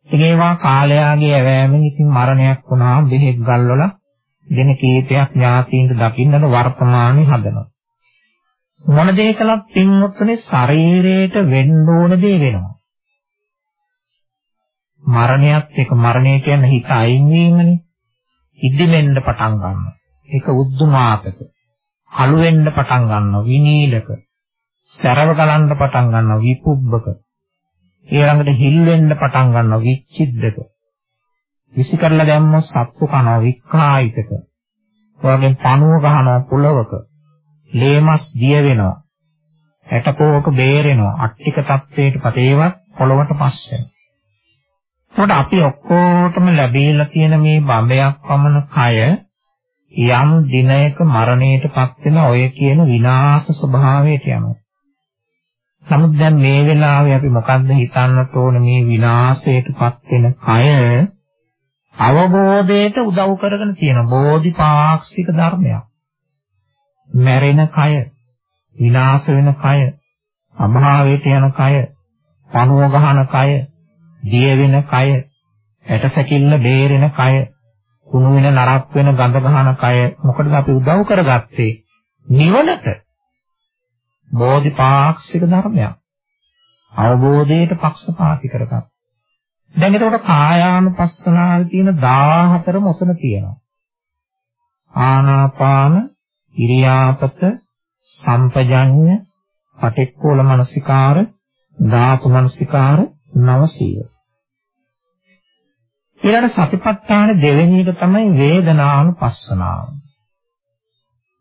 ඉතින් ඒවා කාලයාගේ ඇවෑමෙන් ඉතින් මරණයක් වුණාම බෙහෙත් ගල්වලා දින කීපයක් ඥාතීන්ට දකින්නද වර්තමානයේ හදනවා. මොන දේ කළත් පින්වත්නේ ශරීරයට වෙන්න ඕන දේ වෙනවා. මරණයත් එක මරණය කියන්නේ හිත අයින් වීමනේ. ඉදිමෙන්න පටන් ගන්නවා. ඒක උද්දුමාතක. කළු වෙන්න පටන් ගන්නවා විනීලක. සරව ගලන්න පටන් ගන්නවා විපුබ්බක. ඊළඟට හිල් වෙන්න පටන් ගන්නවා විච්ඡිද්දක. විසි කරලා දැම්මොත් සත්තු කනවා වික්ඛායිතක. ඔයගෙන් පණුව ගහනවා පුලවක. ලේමස් දිය වෙනවා. ඇටකෝක බේරෙනවා. අට්ටික තත්වයටපත් ඒවත් පොළවට පස් වෙනවා. එතකොට අපි ඔක්කොටම ලැබීලා තියෙන මේ බඹයක් පමණ කය යම් දිනයක මරණයටපත් වෙන ඔය කියන විනාශ ස්වභාවයට යනවා. නමුත් දැන් මේ වෙලාවේ අපි මොකද්ද හිතන්නට ඕන මේ විනාශයටපත් වෙන කය අවබෝධයට උදව් කරගෙන තියෙන බෝධිපාක්ෂික ධර්මයක්. මැරෙන කය, විනාශ වෙන කය, අභාවයට යන කය, පණුව ගහන කය, දිය වෙන කය, ඇටසැකිල්ල බේරෙන කය, කුණු වෙන නරක් වෙන ගඳ ගහන කය මොකටද අපි උදව් කරගත්තේ? නිවනට. බෝධිපාක්ෂික ධර්මයක්. අවබෝධයට පක්ෂපාති කරගන්න. දැන් එතකොට කායානුපස්සනාවේ තියෙන 14 මොතන තියෙනවා. ආනාපාන, ඉරියාපත, සම්පජඤ්ඤ, පටික්කුල මනසිකාර, ධාතු මනසිකාර, නවසීල. ඊළඟ සතිපට්ඨාන දෙවෙනි එක තමයි වේදනානුපස්සනාව.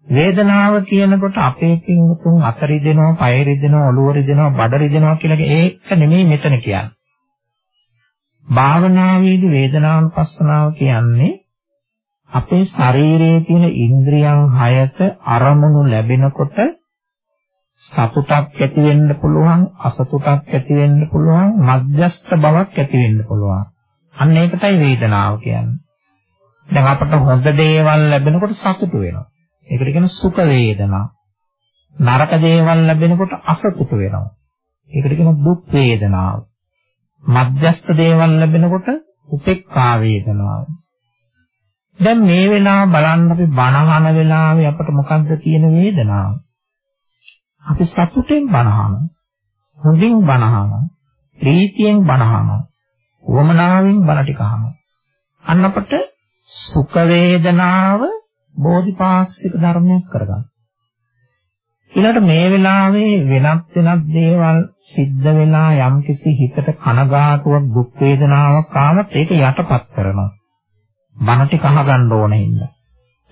වේදනාව කියනකොට අපේ පින්තුන් අතරි දෙනවා, පයරි දෙනවා, ඔළුවරි දෙනවා, බඩරි දෙනවා කියලා ඒක නෙමෙයි මෙතන කියන්නේ. භාවනාවේදී වේදනානුපස්සනාව කියන්නේ අපේ ශරීරයේ තියෙන ඉන්ද්‍රියන් හයට අරමුණු ලැබෙනකොට සතුටක් ඇති වෙන්න පුළුවන් අසතුටක් ඇති වෙන්න පුළුවන් මධ්‍යස්ථ බවක් ඇති වෙන්න පුළුවන්. අන්න ඒකටයි වේදනාව කියන්නේ. දැන් අපට හොඳ දේවල් ලැබෙනකොට සතුට වෙනවා. ඒකට කියන සුඛ වේදනා නරක දේවල් ලැබෙනකොට අසතුට වෙනවා ඒකට කියන දුක් වේදනාව මධ්‍යස්ථ දේවල් ලැබෙනකොට උපේක්ඛා වේදනාව දැන් මේ වෙලාව බලන්න අපි බණහන වෙලාවේ අපට මොකද්ද තියෙන වේදනාව? අපි සතුටෙන් බණහන. හොඳින් බණහන. ප්‍රීතියෙන් බණහන. වමනාවෙන් බණ ටික අහන. අන්න අපට සුඛ වේදනාව බෝධිපාක්ෂික ධර්මයක් කරගන්න. ඊළඟට මේ වෙලාවේ වෙනත් වෙනත් දේවල් සිද්ධ වෙලා යම්කිසි හිතට කනගාටුවක් දුක් වේදනාවක් ආවත් ඒක යටපත් කරනවා. බන ටික අහගන්න ඕනේ ඉන්න.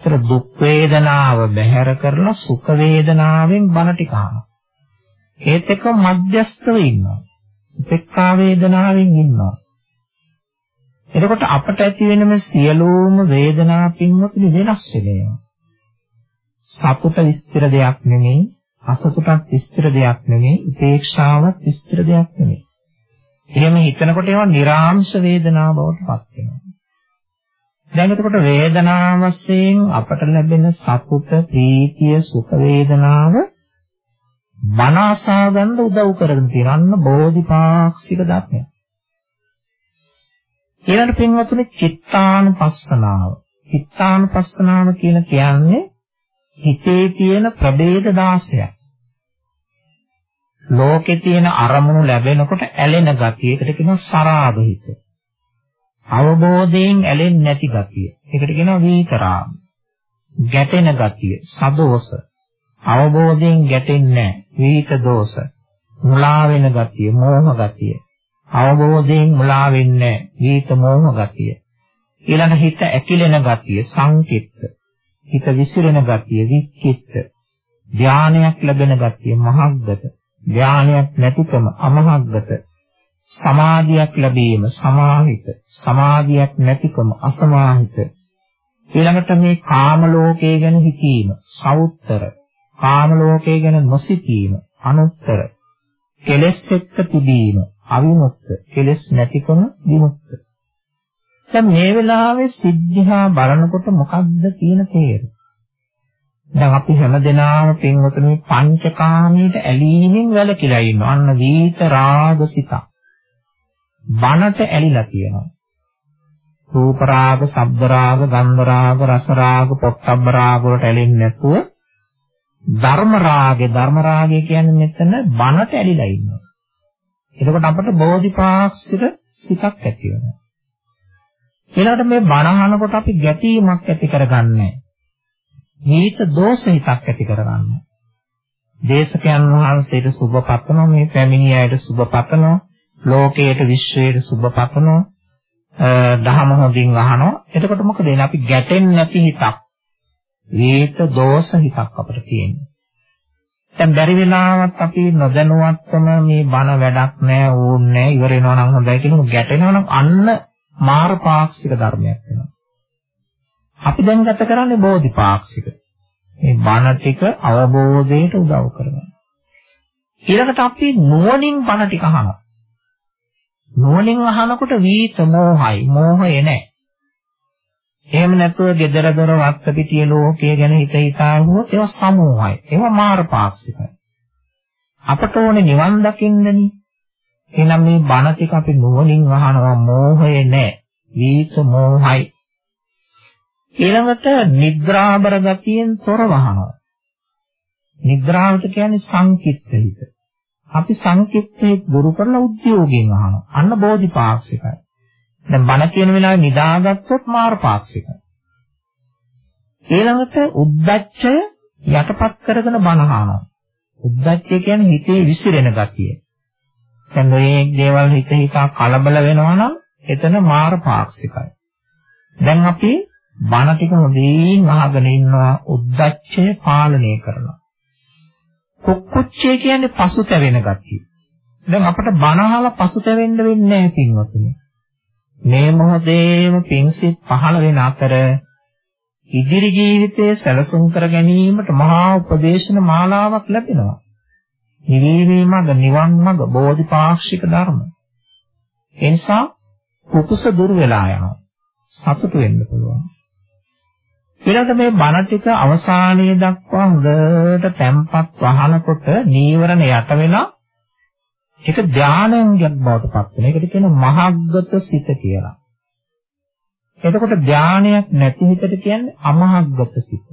ඒතර දුක් වේදනාව බැහැර කරලා සුඛ වේදනාවෙන් බන ටික අහනවා. ඒත් එක මධ්‍යස්තව ඉන්නවා. උපේක්ඛා වේදනාවෙන් ඉන්නවා. එතකොට අපට ඇති වෙන මේ සියලුම වේදනා පින්වතුනි වෙනස් වෙනවා. සතුට විස්තර දෙයක් නෙමෙයි, අසතුටක් විස්තර දෙයක් නෙමෙයි, උපේක්ෂාවක් විස්තර දෙයක් නෙමෙයි. එහෙම හිතනකොට ඒවා නිර්ආංශ වේදනා බවට පත් වෙනවා. දැන් එතකොට වේදනා වශයෙන් අපට ලැබෙන සතුට, ප්‍රීතිය, සුඛ වේදනාව මනසා ගන්න උදව් කරගෙන තියෙන බෝධිපාක්ෂික ධර්මයක්. ඊළඟ පින්වතුනි චිත්තානුපස්සනාව. චිත්තානුපස්සනාව කියලා කියන්නේ හිතේ තියෙන ප්‍රභේද 16ක්. ලෝකේ තියෙන අරමුණු ලැබෙනකොට ඇලෙන ගතිය. ඒකට කියනවා සරාග හිත. අවබෝධයෙන් ඇලෙන්නේ නැති ගතිය. ඒකට කියනවා වීතරාම. ගැටෙන ගතිය, සදෝෂ. අවබෝධයෙන් ගැටෙන්නේ නැහැ. විහිත දෝෂ. මුලා වෙන ගතිය, මෝහ ගතිය. අවබෝධයෙන් මුලා වෙන්නේ නැහැ. විහිත මෝහ ගතිය. ඊළඟ හිත ඇකිලෙන ගතිය, සංකිට්ඨ. හිත විසිරෙන ගතිය, වික්කිට්ඨ. ධානයක් ලැබෙන ගතිය, මහග්ගත. ධානයක් නැතිකම, අමහග්ගත. සමාධියක් ලැබීම, සමාහිත. සමාධියක් නැතිකම, අසමාහිත. ඊළඟට මේ කාම ලෝකයේ ගැන හිතීම, සවුත්තර. කාම ලෝකයේ ගැන නොසිතීම අනුත්තර කෙලෙස් එක්ක තිබීම අවිමුක්ත කෙලෙස් නැතිකම විමුක්ත. දැන් මේ වෙලාවේ සිද්ධා බලනකොට මොකක්ද කියන තේරුම? දැන් අපි හැමදෙනාම පින්වතුනි පංචකාමීට ඇලීමෙන් වැළකීලා ඉන්නවා. අන්න වීත රාගසිත බනට ඇලිලා තියෙනවා. රූප රාග, ශබ්ද රාග, ගන්ධ රාග, රස රාග, පොට්ටබ්බ රාග වලට ඇලෙන්නේ නැතුව ධර්ම රාගේ ධර්ම රාගය කියන්නේ මෙතන බනට ඇලිලා ඉන්නවා. එතකොට අපට බෝධිපාක්ෂික සිතක් ඇති වෙනවා. ඊළඟට මේ බණ අහනකොට අපි ගැටීමක් ඇති කරගන්නේ. නීත දෝෂ හිතක් ඇති කරගන්නවා. දේශකයන් වහන්සේට සුබ පතනවා මේ පැමිණියයට සුබ පතනවා ලෝකයට විශ්වයට සුබ පතනවා දහම හොඳින් අහනවා එතකොට මොකද වෙන්නේ අපි ගැටෙන්නේ නැති හිතක් වේත දෝෂ හිතක් අපිට තියෙනවා. දැන් බැරි වෙලාවත් අපි නොදැනුවත්වම මේ බන වැඩක් නැහැ ඕන්නේ නැහැ ඉවර වෙනවා නම් හොඳයි කියලා ගැටෙනවා නම් අන්න මාර පාක්ෂික ධර්මයක් වෙනවා. අපි දැන් ගත කරන්නේ බෝධිපාක්ෂික. මේ බන ටික අවබෝධයට උදව් කරනවා. ඊළඟට අපි නුවණින් බන ටික අහනවා. නුවණින් අහනකොට වීත මෝහයි මෝහය නැහැ. එහෙම නැතුව gedara dora වත්ත පිටිය ලෝකය ගැන හිත හිතා වුණොත් ඒවා සමෝහයි. ඒවා මාරපාක්ෂිකයි. අපට ඕනේ නිවන් දකින්නනේ. එහෙනම් මේ බණ ටික අපි නුවණින් අහනවා මෝහය නෑ. වීත මෝහයි. ඊළඟට නිද්‍රාබර ගතියෙන් තොරව අහනවා. නිද්‍රාවට කියන්නේ සංකිට්ඨ හිත. අපි සංකිට්ඨේ දුරු කරලා උද්‍යෝගයෙන් අහනවා. අන්න බෝධිපාක්ෂිකයි. දැන් බණ කියන වෙලාවේ නිදාගත්තොත් මාර්ගපාක්ෂිකයි. ඊළඟට උද්දච්චය යටපත් කරගෙන බණ අහනවා. උද්දච්චය කියන්නේ හිතේ විසිරෙන ගතිය. දැන් මේ දේවල් හිත හිතා කලබල වෙනවා නම් එතන මාර්ගපාක්ෂිකයි. දැන් අපි බණ ටික හොඳින් අහගෙන ඉන්නවා උද්දච්චය පාලනය කරනවා. කුක්කුච්චය කියන්නේ පසුතැවෙන ගතිය. දැන් අපිට බණ අහලා පසුතැවෙන්න වෙන්නේ නැහැ පින්වතුනි. මේ මොහොතේම පිංසිත පහළ වෙන අතර ඉදිරි ජීවිතයේ සැලසුම් කර ගැනීමට මහා උපදේශන මාලාවක් ලැබෙනවා. නිවීමේ මඟ, නිවන් මඟ, බෝධිපාක්ෂික ධර්ම. ඒ නිසා කුකුස දුර වෙලා යනවා. සතුට වෙන්න පුළුවන්. ඊළඟට මේ බණ ටික අවසානයේ දක්වා හොඳට තැම්පත් වහනකොට නීවරණ යට වෙලා ඒක ධානයන්ගයක් බවට පත් වෙන. ඒකට කියනවා මහග්ගත සිත කියලා. එතකොට ධානයක් නැති හිතට කියන්නේ අමහග්ගත සිත.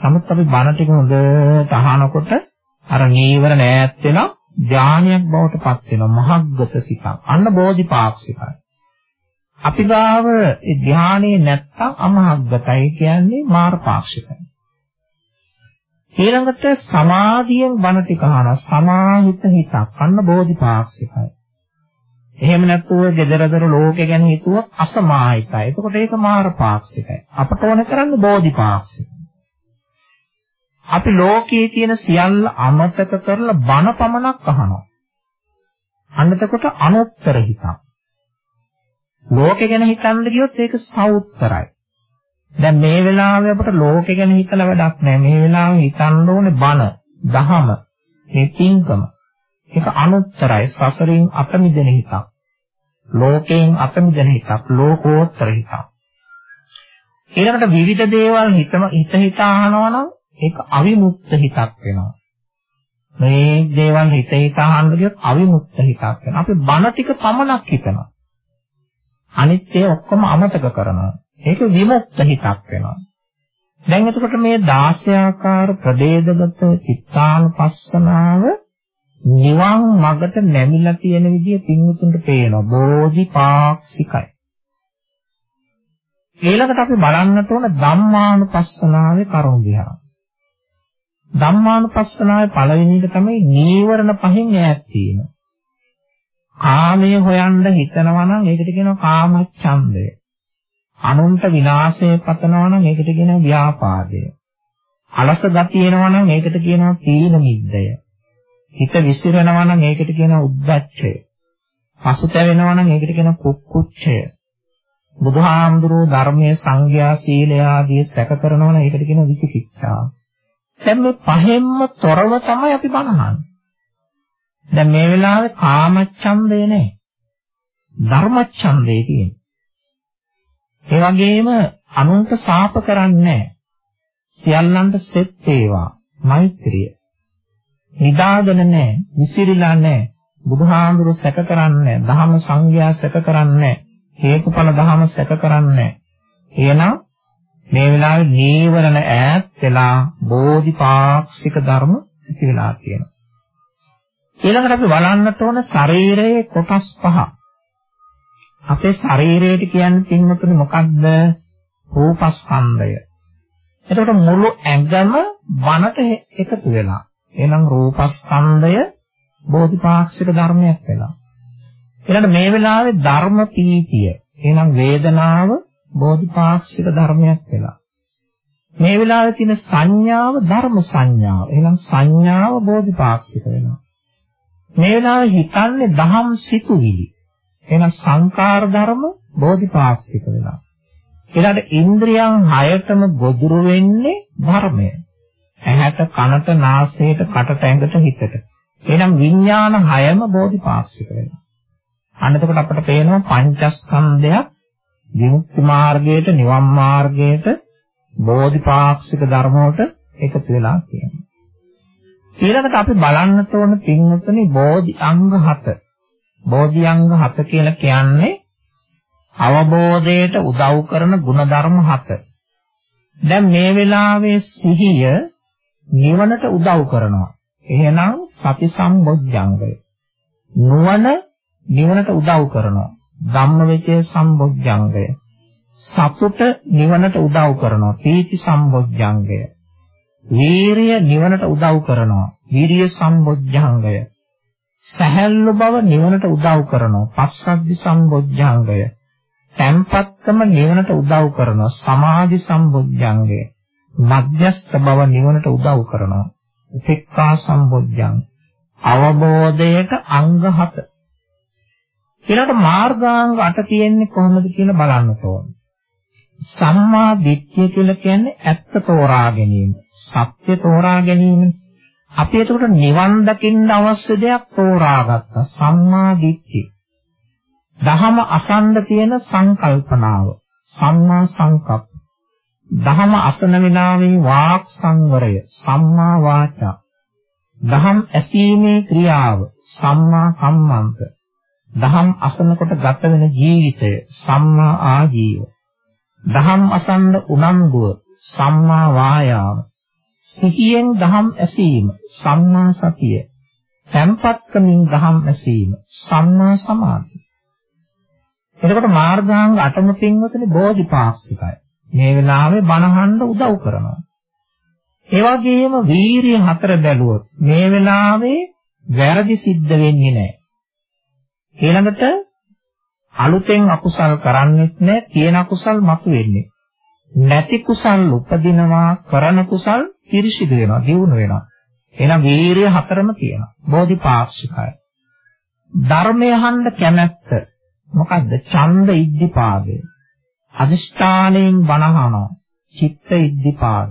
නමුත් අපි බණ ටික හොඳට අහනකොට අර නීවර නෑත් වෙලා ධානයක් බවට පත් වෙනවා මහග්ගත සිතක්. අන්න බෝධිපාක්ෂිකයි. අපි ගාව ඒ ධානයේ නැත්තම් අමහග්ගතයි කියන්නේ මාර්ගපාක්ෂිකයි. ඊළඟට සමාධියෙන් බණ ටික අහන සමාහිත හිතක් අන්න බෝධිපාක්ෂිකයි. එහෙම නැත්නම් gedaraදර ලෝකේ ගැන හිතුවොත් අසමාහිතයි. එතකොට ඒක මාරපාක්ෂිකයි. අපට ඕන කරන්නේ බෝධිපාක්ෂිකයි. අපි ලෝකයේ තියෙන සියල්ල අමතක කරලා බණ පමණක් අහනවා. අන්න එතකොට අනුත්තර හිතක්. ලෝකෙ ගැන හිතන්න ගියොත් ඒක සවුත්තරයි. දැන් මේ වෙලාවේ අපට ලෝකෙ ගැන හිතලා වැඩක් නැහැ. මේ වෙලාවේ හිතන්න ඕනේ බණ, දහම, මේ පින්කම. ඒක අනුත්තරයි. සසරින් අත මිදෙන හිතක්. ලෝකයෙන් අත මිදෙන හිතක්, ලෝකෝත්තර හිතක්. ඊළඟට විවිධ දේවල් හිතම හිත හිත අහනවා නම් ඒක අවිමුක්ත හිතක් වෙනවා. මේ දේවල් හිත හිත අහන්න ගියොත් අවිමුක්ත හිතක් වෙනවා. අපි බණ ටික පමණක් හිතනවා. අනිත් ඒවා ඔක්කොම අමතක කරනවා. ඒක විමුක්ත හිතක් වෙනවා. දැන් එතකොට මේ 16 ආකාර ප්‍රදේදගත චිත්තානුපස්සනාව නිවන් මගට නැමිලා තියෙන විදිය පින්වුතුන්ට පේනවා. බෝධිපාක්ෂිකයි. ඊළඟට අපි බලන්නට ඕන ධම්මානුපස්සනාවේ කරුණු දිහා. ධම්මානුපස්සනාවේ පළවෙනි එක තමයි නීවරණ පහෙන් ඈත් වීම. කාමයේ හොයන්න හිතනවා නම් ඒකට කියනවා කාමච්ඡන්දය. අනුන්ට විනාශය පතනවා නම් ඒකට කියනවා ව්‍යාපාදය. අලස ගතිය එනවා නම් ඒකට කියනවා තීන මිද්දය. හිත විසිරෙනවා නම් ඒකට කියනවා උද්දච්චය. පසුතැවෙනවා නම් ඒකට කියනවා කුක්කුච්චය. බුදුහාමුදුරුවෝ ධර්මයේ සංඝයා සීලය ආදී සැක කරනවා නම් ඒකට කියනවා විචිකිච්ඡාව. දැන් මේ පහෙන්ම තොරව තමයි අපි බණහන්නේ. දැන් මේ වෙලාවේ කාමච්ඡන්දය නැහැ. ධර්මච්ඡන්දය තියෙනවා. ඒ වගේම අනුන්ට සාප කරන්නේ නැහැ. සියල්ලන්ට සෙත් වේවා. මෛත්‍රිය. නිදාගෙන නැහැ, විසිරිලා නැහැ. බුදුහාමුදුරු සැක කරන්නේ නැහැ. ධහම සංඝයා සැක කරන්නේ නැහැ. හේතුඵල ධහම සැක කරන්නේ නැහැ. එහෙනම් මේ වෙලාවේ නීවරණ ඈත් වෙලා බෝධිපාක්ෂික ධර්ම ඇති වෙලා තියෙනවා. ඊළඟට අපි බලන්නට ඕන ශරීරයේ කොටස් පහ. අපේ ශරීරයට කියන්නේ පින්වතුනි මොකක්ද? රූපස්කන්ධය. එතකොට මුළු ඇඟම වනට එකතු වෙලා. එහෙනම් රූපස්කන්ධය බෝධිපාක්ෂික ධර්මයක් වෙලා. ඊළඟ මේ වෙලාවේ ධර්ම පීතිය. එහෙනම් වේදනාව බෝධිපාක්ෂික ධර්මයක් වෙලා. මේ වෙලාවේ තියෙන සංඥාව ධර්ම සංඥාව. එහෙනම් සංඥාව බෝධිපාක්ෂික වෙනවා. මේ වෙලාවේ හිතන්නේ දහම් සිතුවිලි. එහෙනම් සංකාර ධර්ම බෝධිපාක්ෂික වෙනවා. ඊළඟට ඉන්ද්‍රියන් හයතම ගොදුරු වෙන්නේ ධර්මය. ඇහැට, කනට, නාසයට, කටට, ඇඟට, හිතට. එහෙනම් විඥාන හයම බෝධිපාක්ෂික වෙනවා. අන්න එතකොට අපිට පේනවා පංචස්කන්ධයක් විමුක්ති මාර්ගයට, නිවන් මාර්ගයට බෝධිපාක්ෂික ධර්ම වලට එකතු වෙලා තියෙනවා. ඊළඟට අපි බලන්නට ඕන පින්වතුනි බෝධි අංග 7. බෝධි අංග 7 කියලා කියන්නේ අවබෝධයට උදව් කරන ಗುಣධර්ම 7. දැන් මේ වෙලාවේ සිහිය නිවනට උදව් කරනවා. එහෙනම් සති සම්බොජ්ජංගය. නුවණ නිවනට උදව් කරනවා. ධම්මවිචේ සම්බොජ්ජංගය. සතුට නිවනට උදව් කරනවා. පීති සම්බොජ්ජංගය. වීරිය නිවනට උදව් කරනවා. වීරිය සම්බොජ්ජංගය. සහැල්ලු බව නිවනට උදව් කරනවා. පස්සද්ධි සම්බොජ්ජංගය. tempatකම නිවනට උදව් කරනවා. සමාධි සම්බොජ්ජංගය. මධ්‍යස්ත බව නිවනට උදව් කරනවා. උපේක්ඛා සම්බොජ්ජං. අවබෝධයට අංග 7. ඊළඟට මාර්ගාංග 8 තියෙන්නේ කොහොමද කියලා බලන්න ඕනේ. සම්මා දිට්ඨිය කියලා කියන්නේ ඇත්ත තෝරා ගැනීම. සත්‍ය තෝරා ගැනීම. අපි එතකොට නිවන් දකින්න අවශ්‍ය දෙයක් තෝරාගත්තා. සම්මා දිට්ඨිය. දහම අසන්න තියෙන සංකල්පනාව. සම්මා සංකප්ප. දහම අසන විනාවේ වාක් සංවරය. සම්මා වාචා. දහම් ඇසීමේ ක්‍රියාව. සම්මා කම්මන්ත. දහම් අසනකොට ගත වෙන ජීවිතය. සම්මා ආජීව. දහම් අසන්න උනන්දුව සම්මා වායාම සිහියෙන් දහම් ඇසීම සම්මා සතිය tempatකමින් දහම් ඇසීම සම්මා සමාධි එතකොට මාර්ගාංග 8ම පින්වතුනි බෝධිපාක්ෂිකයි මේ වෙලාවේ බණහඬ උදව් කරනවා ඒ වගේම වීරිය හතර බැලුවොත් මේ වෙලාවේ වැරදි සිද්ධ වෙන්නේ නැහැ. ඊළඟට අලුතෙන් අකුසල් කරන්නේත් නැහැ, තියෙන අකුසල් මතුවෙන්නේ. නැති කුසල් උපදිනවා, කරන කුසල් පිරිසිදු වෙනවා, දියුණු වෙනවා. එහෙනම් වීරිය හතරම තියෙනවා. බෝධිපාක්ෂිකයි. ධර්මය අහන්න කැමැත්ත මොකද්ද? ඡන්ද ඉද්ධිපාදය. අදිෂ්ඨාණයෙන් බණහනවා. චිත්ත ඉද්ධිපාද.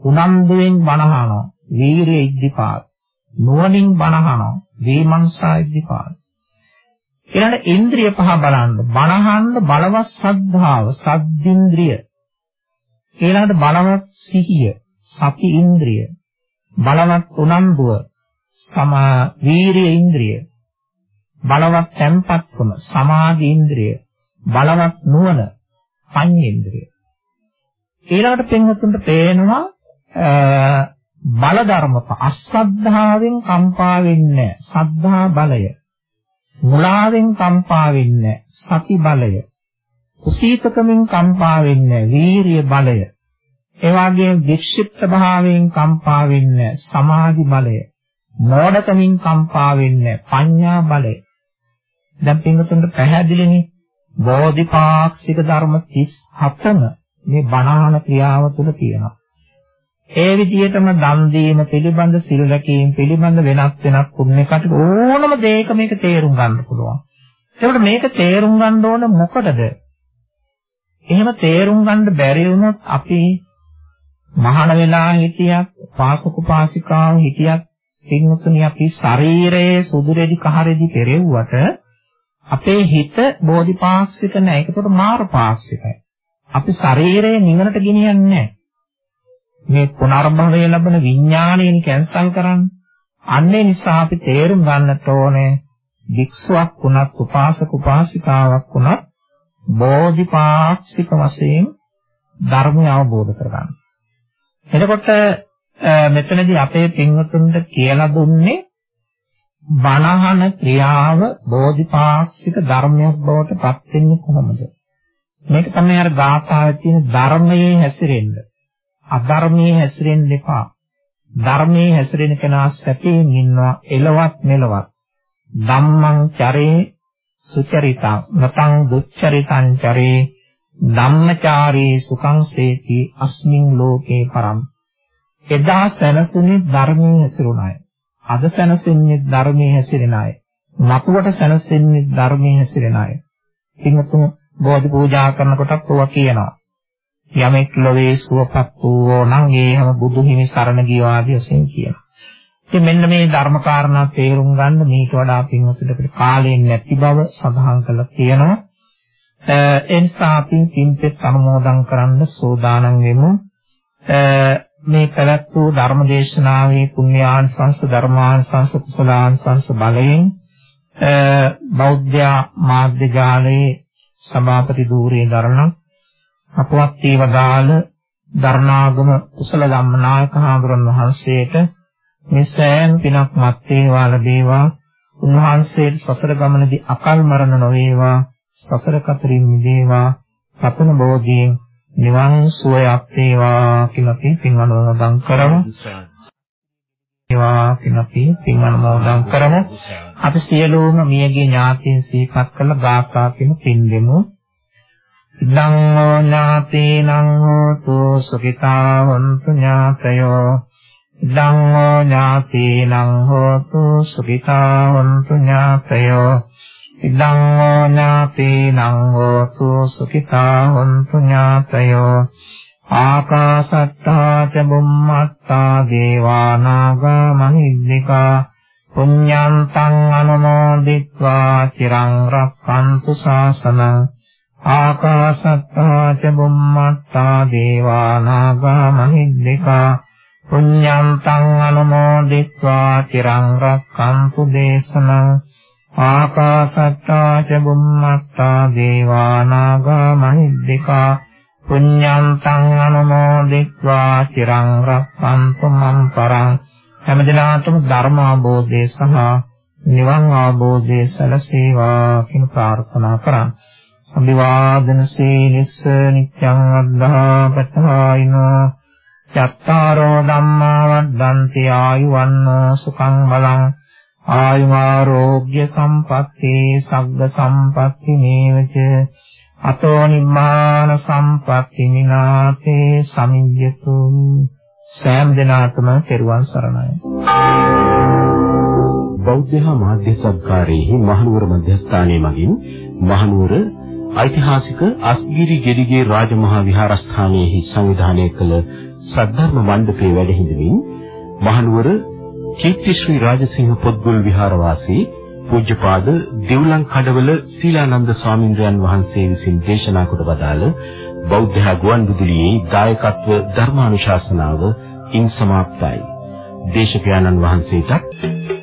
උනන්දුවෙන් බණහනවා. වීරිය ඉද්ධිපාද. නුවණින් බණහනවා. වීමංසා ඉද්ධිපාද. ඊළඟ ඉන්ද්‍රිය පහ බලන්න. බණහන්න බලවත් සද්ධාව, සද්දින්ද්‍රිය. ඊළඟට බලවත් සිහිය, සති ඉන්ද්‍රිය. බලවත් උනන්දුව, සමා වීරිය ඉන්ද්‍රිය. බලවත් tempatකම, සමාධි ඉන්ද්‍රිය. බලවත් නුවණ, පඤ්ඤේන්ද්‍රිය. ඊළඟට පින්වතුන්ට පේනවා බල ධර්මප අසද්ධාවෙන් කම්පා වෙන්නේ සද්ධා බලය මුලාවෙන් කම්පා වෙන්නේ සති බලය කුසීතකමින් කම්පා වෙන්නේ වීරිය බලය ඒ වගේම වික්ෂිප්ත භාවයෙන් කම්පා වෙන්නේ සමාධි බලය මෝඩකමින් කම්පා වෙන්නේ පඤ්ඤා බලය දැන් පින්වතුන්ට පැහැදිලිනේ බෝධිපාක්ෂික ධර්ම 37ම මේ බණහන ක්‍රියාව තුළ තියෙනවා. ඒ විදිහටම දන් දීම පිළිබඳ සිල් රැකීම පිළිබඳ වෙනත් වෙනත් පුණ්‍ය කටක ඕනම දෙයක මේක තේරුම් ගන්න පුළුවන්. ඒකට මේක තේරුම් ගන්න ඕන මොකටද? එහෙම තේරුම් ගන්න බැරි වුණොත් අපි මහාන වෙලා හිටියත් පාසක පාසිකාව හිටියත් පින්වතුනි අපි ශරීරයේ සුදුරෙදි කහරෙදි පෙරෙව්වට අපේ හිත බෝධිපාක්ෂික නැහැ. ඒකට මාරපාක්ෂිකයි. අපි ශරීරය නිවනට ගෙනියන්නේ නැහැ. මේ පුනර්භවය ලැබෙන විඥාණයෙන් කැන්සල් කරන්නේ. අන්නේ නිසා අපි තේරුම් ගන්නට ඕනේ වික්ෂුවක් වුණත් උපාසක උපාසිකාවක් වුණත් බෝධිපාක්ෂික වශයෙන් ධර්මය අවබෝධ කරගන්න. එතකොට මෙතනදී අපේ පින්වතුන්ට කියලා දුන්නේ බණහන ක්‍රියාව බෝධිපාක්ෂික ධර්මයක් බවට පත් වෙන්නේ කොහොමද? මේක තමයි අර ගාථාවේ තියෙන ධර්මයේ හැසිරෙන්න. අධර්මයේ හැසිරෙන්න එපා. ධර්මයේ හැසිරෙන කෙනා සැපයෙන් ඉන්නවා එලවත් මෙලවත්. ධම්මං චරේ සුචරිතං නතං දුච්චරිතං චරේ ධම්මචාරී සුඛං සේති අස්මින් ලෝකේ පරම්. එදා සැනසුනේ ධර්මයේ හැසිරුණාය. අද සැනසෙන්නේ ධර්මයේ හැසිරෙන අය. මතුවට සැනසෙන්නේ ධර්මයේ හැසිරෙන අය. ඉතින් බෝධි පූජා කරනකොටත් ඔවා කියනවා. යමෙක් ලොවේ සුවපත් වූ නම් ඒ හැම බුදු හිමි සරණ ගිය ආදී වශයෙන් කියනවා. ඉතින් මෙන්න මේ ධර්ම කාරණා තේරුම් ගන්න මේක වඩා පින්වතුන්ට කාලයෙන් නැති බව සඳහන් කරලා තියෙනවා. ඒ නිසා අපි පින්පෙත් අනුමෝදන් කරන්න සෝදානම් වෙමු. මේ පැවැත් වූ ධර්ම දේශනාවේ පුණ්‍යාංශංශ ධර්මාංශංශ කුසලාංශංශ බලයෙන් බෞද්ධ මාධ්‍ය ජාලයේ සභාපති ධූරයේ දරණ අපවත් වේවදාල දරණාගම කුසල ධම්මනායක හාමුදුරන් වහන්සේට මේ සෑම පිනක් මත් වේවා ලැබේවා උන්වහන්සේට සසර ගමනේදී අකල් මරණ නොවේවා සසර කතරින් මිදේවා සතන බෝධියෙන් නිවන් සුවයක් වේවා කියලා අපි පින් අනුමෝදන් කරමු. ඒවා කියලා අපි පින් අනුමෝදන් කරමු. අපි සියලුම මියගේ ඥාතීන් සිහිපත් කරලා ගාථා කියන පින් දෙමු. ඉදං හෝ ඥාතීනං හෝතු සුඛිතා වന്തു ඥාතයෝ ධම්මෝ ඥාතීනං හෝතු සුඛිතා වന്തു ඥාතයෝ. ධම්මෝ ඥාතීනං හෝතු සුඛිතා වന്തു ඥාතයෝ. ආකාසත්තා ච බුම්මත්තා දේවා නාග මහිද්దికා. පුඤ්ඤන්තං අනුමෝදිත්වා චිරං රක්칸තු ශාසනං. ආකාසත්තා ච බුම්මත්තා දේවා නාග මහිද්దికා. පුඤ්ඤන්තං අනුමෝදිत्वा চিරං රක්ඛන්තු දේශනං ආකාශට්ටා ච බුම්මට්ටා දේවා නාග මහිද්దికා පුඤ්ඤන්තං අනුමෝදිत्वा চিරං රක්ඛන්තු මම් පරං හැමදිනාටම ධර්ම අවබෝධය සහ නිවන් අවබෝධය සැලසේවා කියන ප්‍රාර්ථනා කරන් අභිවාදන සීලිස්ස නිත්‍යං අද්ධාපතායිනෝ චත්තාරෝ ධම්මා වද්දන්ති ආයුවන්නෝ සුඛං බලං ආයුආරෝග්‍ය සම්පatti සග්ග සම්පatti නේවච අතෝ නිම්මාන සම්පatti විනාතේ සමිජ්ජතු සෑම දිනාතම පෙරුවන් සරණයි. බෞද්ධ මාධ්‍ය සත්කාරයේ මහනුවර මධ්‍යස්ථානයේ මගින් මහනුවර ඓතිහාසික අස්ගිරි ගෙඩිගේ රාජමහා විහාරස්ථානයේ සංවිධානය කළ සද්ධර්ම මණ්ඩපයේ වැඩ හිඳමින් මහනුවර කීර්තිශ්‍රී රාජසිංහ පොත්ගුල් විහාරවාසී පූජ්‍යපාද දෙව්ලං කඩවල සීලානන්ද ස්වාමින්ද්‍රයන් වහන්සේ විසින් දේශනා කොට වදාළ බෞද්ධ ගුවන්විදුලියේ දායකත්ව ධර්මානුශාසනාව ඉන් සමාප්තයි. දේශකයන්න් වහන්සේට